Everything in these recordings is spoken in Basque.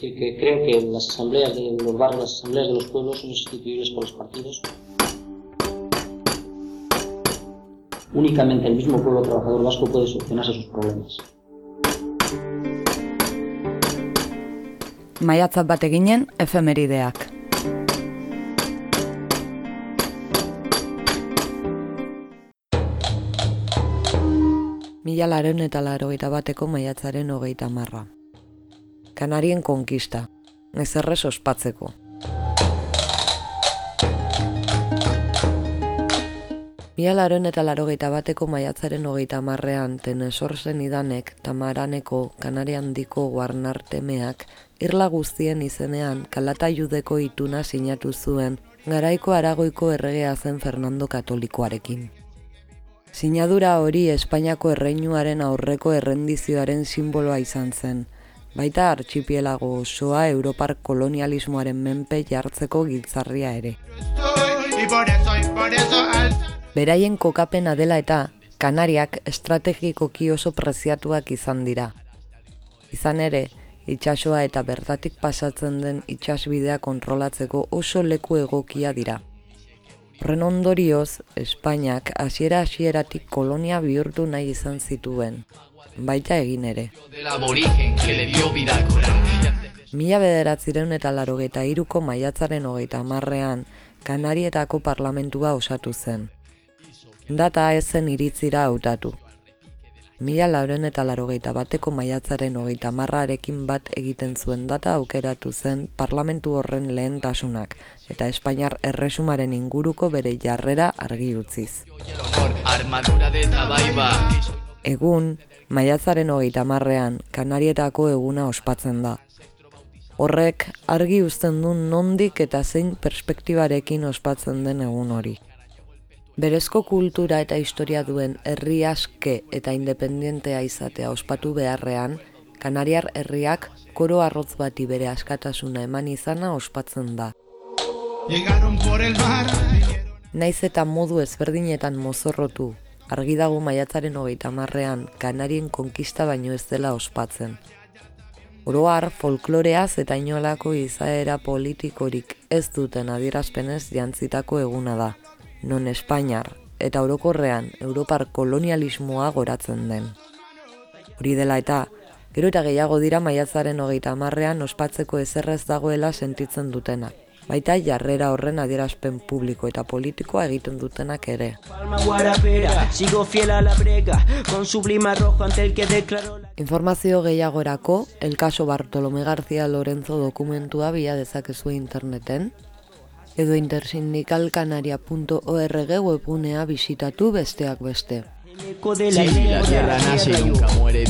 decir, que creo que las asambleas de los barrios, las asambleas de los pueblos son sustituibles por los partidos. Únicamente el mismo pueblo trabajador vasco puede solucionarse sus problemas. Maiatzat bat eginen efemerideak. Mila laren eta laro bateko maiatzaren hogeita marra. Kanarien konkista, nezerrez ospatzeko. Mila laren eta laro bateko maiatzaren hogeita marrean tenesorzen idanek tamaraneko kanarian diko guarnartemeak irla guztien izenean kalata judeko ituna sinatu zuen garaiko aragoiko erregea zen Fernando Katolikoarekin. Sinadura hori Espainiako erreinuaren aurreko errendizioaren simboloa izan zen, baita artxipielago osoa Europar kolonialismoaren menpe jartzeko giltzarria ere. Beraien kokapena dela eta Kanariak estrategikoki oso preziatuak izan dira. Izan ere, itsasoa eta bertatik pasatzen den itsasbidea kontrolatzeko oso leku egokia dira. Horren ondorioz, Espainiak hasiera hasieratik kolonia bihurtu nahi izan zituen, baita egin ere. Mila bederatzireun eta larogeta iruko maiatzaren hogeita marrean, Kanarietako parlamentua osatu zen. Data ezen iritzira hautatu. Mila lauren eta larogeita bateko maiatzaren hogeita marrarekin bat egiten zuen data aukeratu zen parlamentu horren lehentasunak eta Espainiar erresumaren inguruko bere jarrera argi utziz. Egun, maiatzaren hogeita marrean, Kanarietako eguna ospatzen da. Horrek argi uzten du nondik eta zein perspektibarekin ospatzen den egun hori. Berezko kultura eta historia duen herri aske eta independentea izatea ospatu beharrean, Kanariar herriak koro arrotz bati bere askatasuna eman izana ospatzen da. Naiz eta modu ezberdinetan mozorrotu, argi dago maiatzaren hogeita marrean Kanarien konkista baino ez dela ospatzen. Oroar folkloreaz eta inolako izaera politikorik ez duten adierazpenez jantzitako eguna da non Espainiar eta orokorrean Europar kolonialismoa goratzen den. Hori dela eta, gero eta gehiago dira maiatzaren hogeita marrean ospatzeko ezerrez dagoela sentitzen dutenak. Baita jarrera horren adierazpen publiko eta politikoa egiten dutenak ere. Informazio gehiagorako, el caso Bartolome García Lorenzo dokumentua bila dezakezu interneten, edo intersindikalkanaria.org webunea bisitatu besteak beste. Si la tierra nace y nunca muere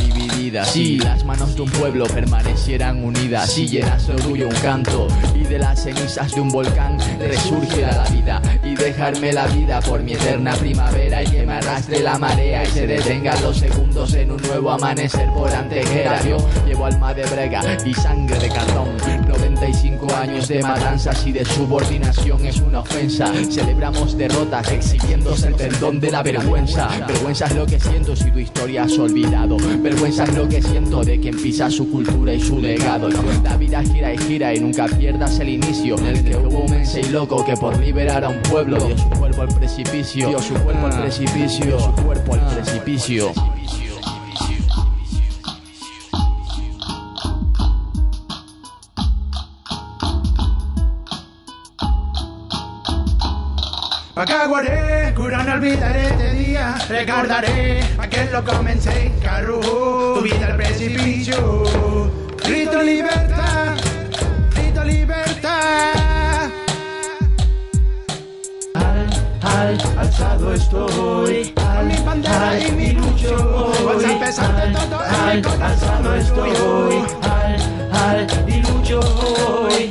Si las manos de un pueblo permanecieran unidas Si llenas de orgullo un canto Y de las cenizas de un volcán resurgiera la vida Y dejarme la vida por mi eterna primavera Y que me arrastre la marea Y se detengan los segundos en un nuevo amanecer por antejera Yo llevo alma de brega y sangre de cartón 95 años de matanzas y de subordinación es una ofensa Celebramos derrotas exhibiéndose el perdón de la vergüenza Vergüenza es lo que siento si tu historia has olvidado. Vergüenza es lo que siento de quien pisa su cultura y su legado. La vida gira y gira y nunca pierdas el inicio. En el que hubo un mense y loco que por liberar a un pueblo dio su cuerpo al precipicio. Dio su cuerpo al precipicio. Dio su cuerpo al precipicio. Acaguaré, cura no olvidaré este día. Recordaré a quien lo comencé en carro Tu vida al precipicio. Grito libertad Grito libertad. Al, al, alzado estoy. Con mi bandera y mi lucho Vas a empezar de todo corazón Alzado estoy. Al, al, y lucho hoy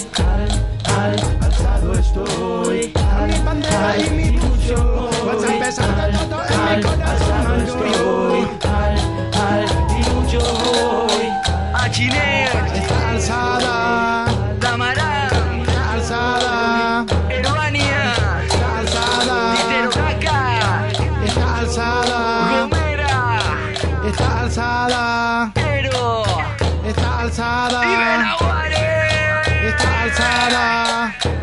啊。